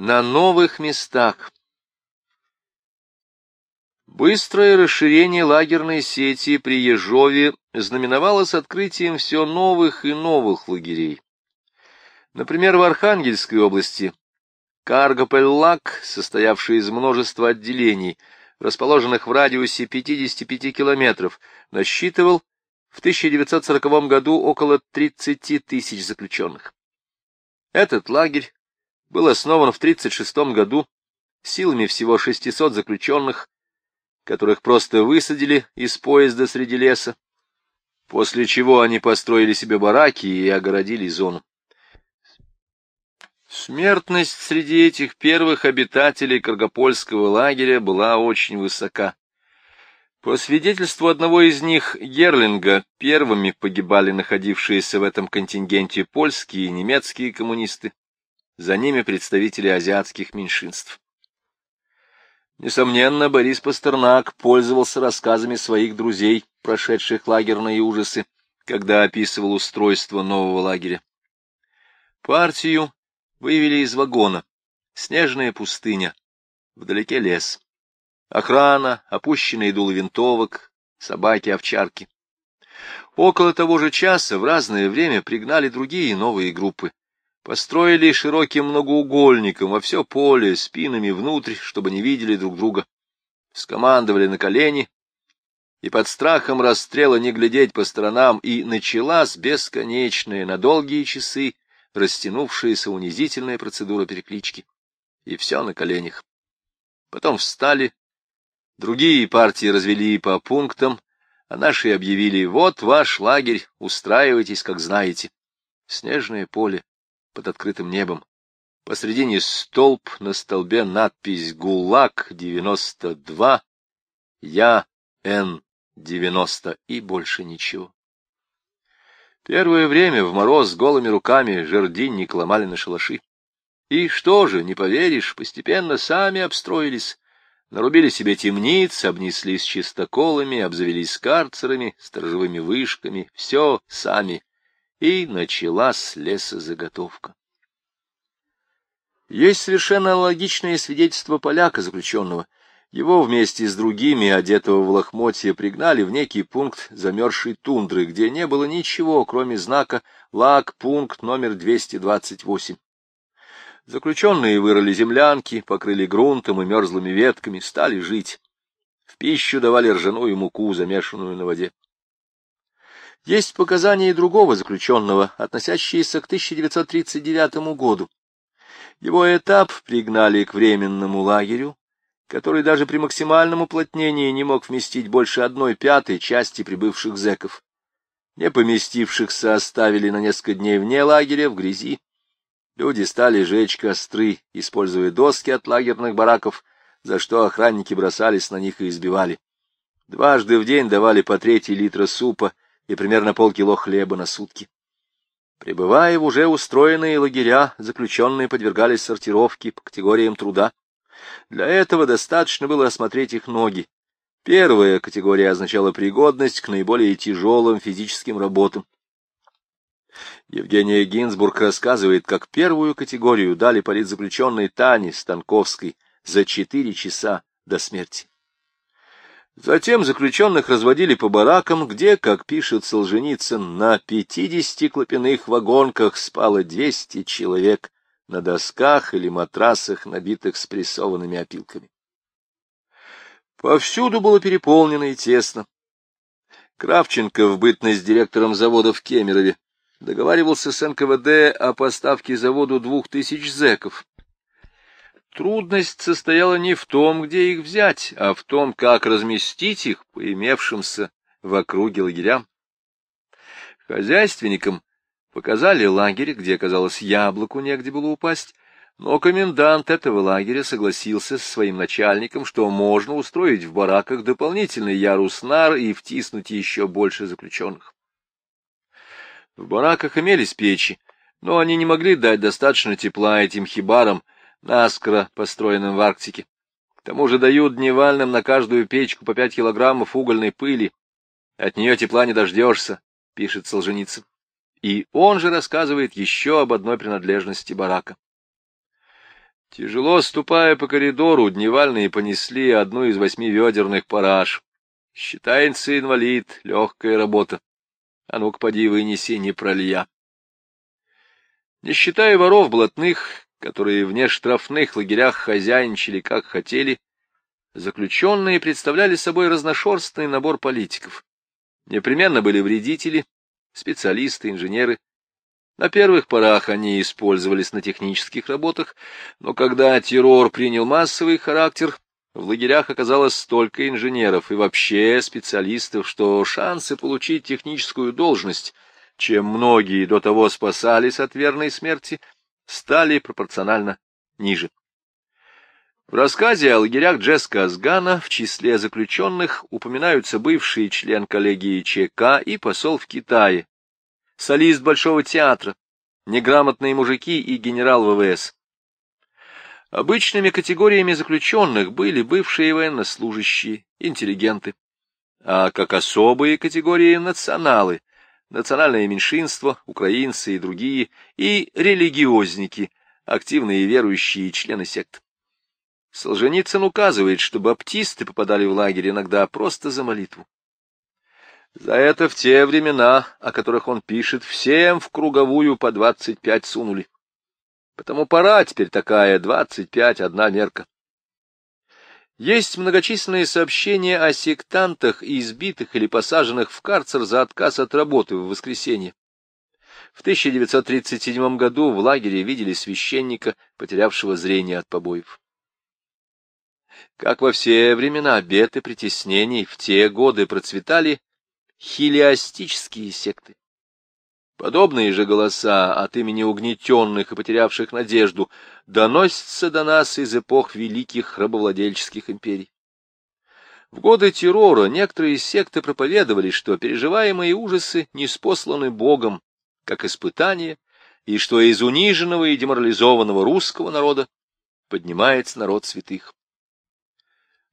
На новых местах. Быстрое расширение лагерной сети при Ежове знаменовалось открытием все новых и новых лагерей. Например, в Архангельской области Каргопель-Лак, состоявший из множества отделений, расположенных в радиусе 55 километров, насчитывал в 1940 году около 30 тысяч заключенных. Этот лагерь был основан в 1936 году силами всего 600 заключенных, которых просто высадили из поезда среди леса, после чего они построили себе бараки и огородили зону. Смертность среди этих первых обитателей Каргопольского лагеря была очень высока. По свидетельству одного из них, Герлинга, первыми погибали находившиеся в этом контингенте польские и немецкие коммунисты, за ними представители азиатских меньшинств. Несомненно, Борис Пастернак пользовался рассказами своих друзей, прошедших лагерные ужасы, когда описывал устройство нового лагеря. Партию вывели из вагона. Снежная пустыня. Вдалеке лес. Охрана, опущенные дулы винтовок, собаки-овчарки. Около того же часа в разное время пригнали другие новые группы. Построили широким многоугольником во все поле, спинами внутрь, чтобы не видели друг друга. Скомандовали на колени, и под страхом расстрела не глядеть по сторонам, и началась бесконечная на долгие часы растянувшаяся унизительная процедура переклички. И все на коленях. Потом встали, другие партии развели по пунктам, а наши объявили, вот ваш лагерь, устраивайтесь, как знаете. Снежное поле, под открытым небом. Посредине столб, на столбе надпись «ГУЛАГ-92», «Я Н-90» и больше ничего. Первое время в мороз голыми руками жердинник ломали на шалаши. И что же, не поверишь, постепенно сами обстроились, нарубили себе темниц, обнеслись чистоколами, обзавелись карцерами, сторожевыми вышками, все сами и началась лесозаготовка. Есть совершенно логичное свидетельство поляка заключенного. Его вместе с другими, одетого в лохмотье, пригнали в некий пункт замерзшей тундры, где не было ничего, кроме знака «Лаг, пункт номер 228». Заключенные вырыли землянки, покрыли грунтом и мерзлыми ветками, стали жить. В пищу давали ржаную муку, замешанную на воде. Есть показания и другого заключенного, относящиеся к 1939 году. Его этап пригнали к временному лагерю, который даже при максимальном уплотнении не мог вместить больше одной пятой части прибывших зэков. Не поместившихся оставили на несколько дней вне лагеря, в грязи. Люди стали жечь костры, используя доски от лагерных бараков, за что охранники бросались на них и избивали. Дважды в день давали по третий литра супа, и примерно полкило хлеба на сутки. Прибывая в уже устроенные лагеря, заключенные подвергались сортировке по категориям труда. Для этого достаточно было осмотреть их ноги. Первая категория означала пригодность к наиболее тяжелым физическим работам. Евгения Гинзбург рассказывает, как первую категорию дали политзаключенной Тане Станковской за четыре часа до смерти. Затем заключенных разводили по баракам, где, как пишет Солженицын, на пятидесяти клопяных вагонках спало двести человек на досках или матрасах, набитых спрессованными опилками. Повсюду было переполнено и тесно. Кравченко в бытность директором завода в Кемерове договаривался с НКВД о поставке заводу двух тысяч зэков. Трудность состояла не в том, где их взять, а в том, как разместить их по имевшимся в округе лагерям. Хозяйственникам показали лагерь, где, оказалось, яблоку негде было упасть, но комендант этого лагеря согласился со своим начальником, что можно устроить в бараках дополнительный ярус нар и втиснуть еще больше заключенных. В бараках имелись печи, но они не могли дать достаточно тепла этим хибарам, наскоро построенным в Арктике. К тому же дают дневальным на каждую печку по пять килограммов угольной пыли. От нее тепла не дождешься, пишет Солженицын. И он же рассказывает еще об одной принадлежности барака. Тяжело ступая по коридору, дневальные понесли одну из восьми ведерных параж. Считается инвалид, легкая работа. А ну-ка, поди, вынеси, не пролья. Не считая воров блатных, которые вне штрафных лагерях хозяйничали как хотели, заключенные представляли собой разношерстный набор политиков. Непременно были вредители, специалисты, инженеры, на первых порах они использовались на технических работах, но когда террор принял массовый характер, в лагерях оказалось столько инженеров и вообще специалистов, что шансы получить техническую должность, чем многие до того спасались от верной смерти, стали пропорционально ниже. В рассказе о лагерях Джеска Асгана в числе заключенных упоминаются бывший член коллегии ЧК и посол в Китае солист Большого театра, неграмотные мужики и генерал ВВС. Обычными категориями заключенных были бывшие военнослужащие, интеллигенты, а как особые категории националы, национальное меньшинство, украинцы и другие, и религиозники, активные верующие члены сект. Солженицын указывает, что баптисты попадали в лагерь иногда просто за молитву. За это в те времена, о которых он пишет, всем в круговую по двадцать пять сунули. Потому пора теперь такая, двадцать пять, одна мерка. Есть многочисленные сообщения о сектантах, избитых или посаженных в карцер за отказ от работы в воскресенье. В 1937 году в лагере видели священника, потерявшего зрение от побоев. Как во все времена бед притеснений в те годы процветали хилиастические секты. Подобные же голоса от имени угнетенных и потерявших надежду доносятся до нас из эпох великих рабовладельческих империй. В годы террора некоторые секты проповедовали, что переживаемые ужасы не спосланы Богом, как испытание, и что из униженного и деморализованного русского народа поднимается народ святых.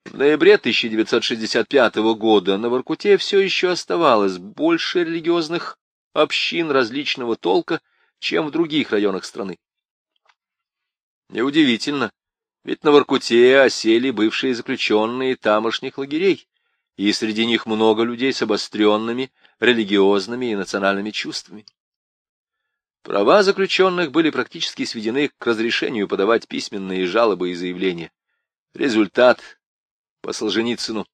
В ноябре 1965 года на Воркуте все еще оставалось больше религиозных общин различного толка, чем в других районах страны. Неудивительно, ведь на Воркуте осели бывшие заключенные тамошних лагерей, и среди них много людей с обостренными религиозными и национальными чувствами. Права заключенных были практически сведены к разрешению подавать письменные жалобы и заявления. Результат по Солженицыну.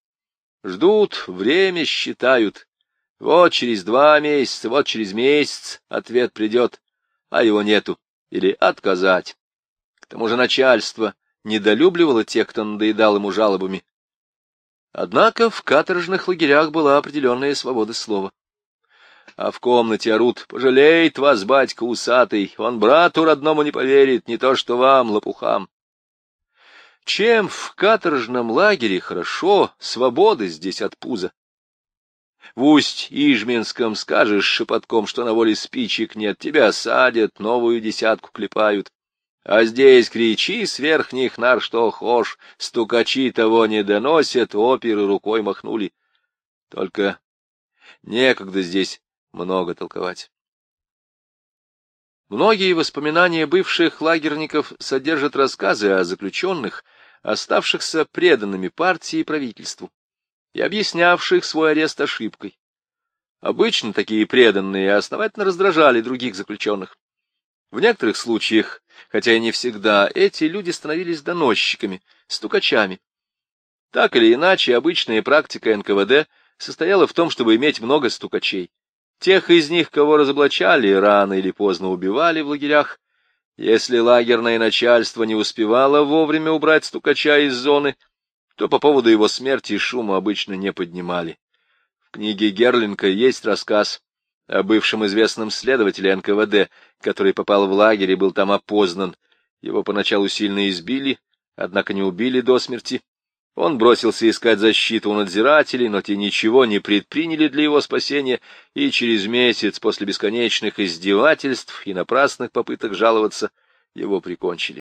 Ждут, время считают. Вот через два месяца, вот через месяц ответ придет, а его нету. Или отказать. К тому же начальство недолюбливало тех, кто надоедал ему жалобами. Однако в каторжных лагерях была определенная свобода слова. А в комнате орут «Пожалеет вас, батька усатый, он брату родному не поверит, не то что вам, лопухам». Чем в каторжном лагере хорошо, свободы здесь от пуза. В Усть-Ижминском скажешь шепотком, что на воле спичек нет, тебя садят, новую десятку клепают. А здесь кричи с верхних нар, что хошь, стукачи того не доносят, оперы рукой махнули. Только некогда здесь много толковать. Многие воспоминания бывших лагерников содержат рассказы о заключенных, оставшихся преданными партии и правительству, и объяснявших свой арест ошибкой. Обычно такие преданные основательно раздражали других заключенных. В некоторых случаях, хотя и не всегда, эти люди становились доносчиками, стукачами. Так или иначе, обычная практика НКВД состояла в том, чтобы иметь много стукачей. Тех из них, кого разоблачали, рано или поздно убивали в лагерях. Если лагерное начальство не успевало вовремя убрать стукача из зоны, то по поводу его смерти шума обычно не поднимали. В книге Герлинга есть рассказ о бывшем известном следователе НКВД, который попал в лагерь и был там опознан. Его поначалу сильно избили, однако не убили до смерти. Он бросился искать защиту у надзирателей, но те ничего не предприняли для его спасения, и через месяц после бесконечных издевательств и напрасных попыток жаловаться его прикончили.